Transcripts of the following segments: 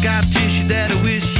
Scottish that I wish.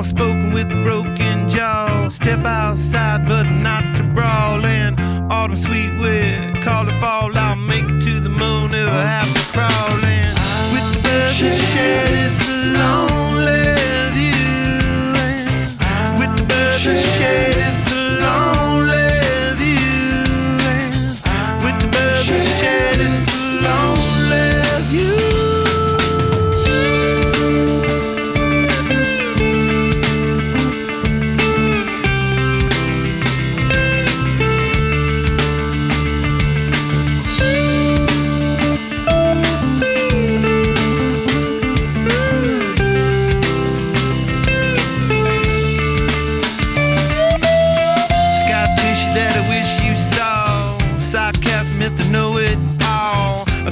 outspoken with a broken jaw. Step outside, but not to brawl. And autumn sweet wind, call it fall out.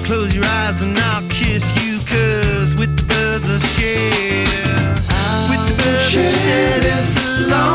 Close your eyes and I'll kiss you, cause with the birds I share, with the birds I share, it's alone.